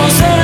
conocer.